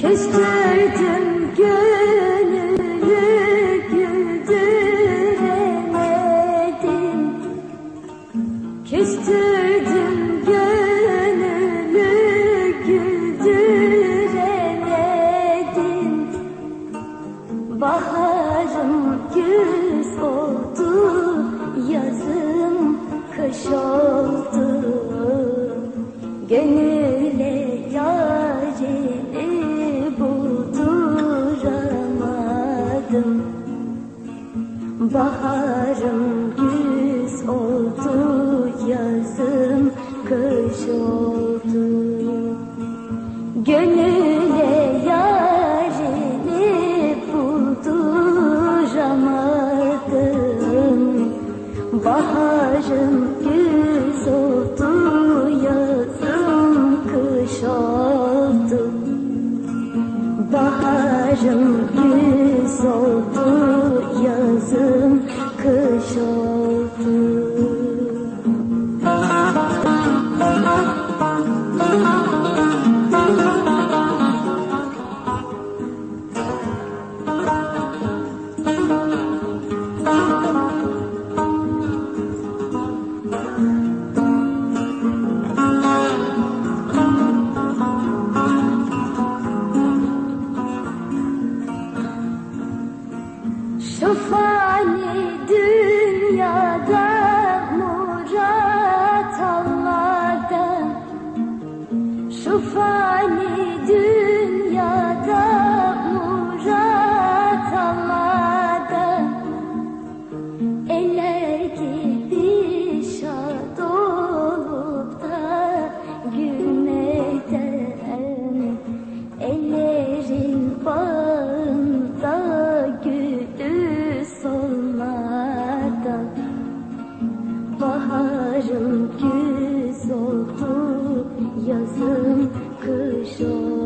Kestirdim gönlü güldüremedim. Kestirdim gönlü güldüremedim. Baharım güz oldu Yazım kış oldu. Gönül Baharım güz oldu, yazım kış oldu. Gönüle yarini bulduramadım. Baharım güz oldu, yazım kış oldu. Baharım güz oldu, yazım Şu dünyada murat Allah'tan Eller gibi şad gülmekten Ellerin bağında gülü solmadan Baharım güz oldu, yazım kış oldu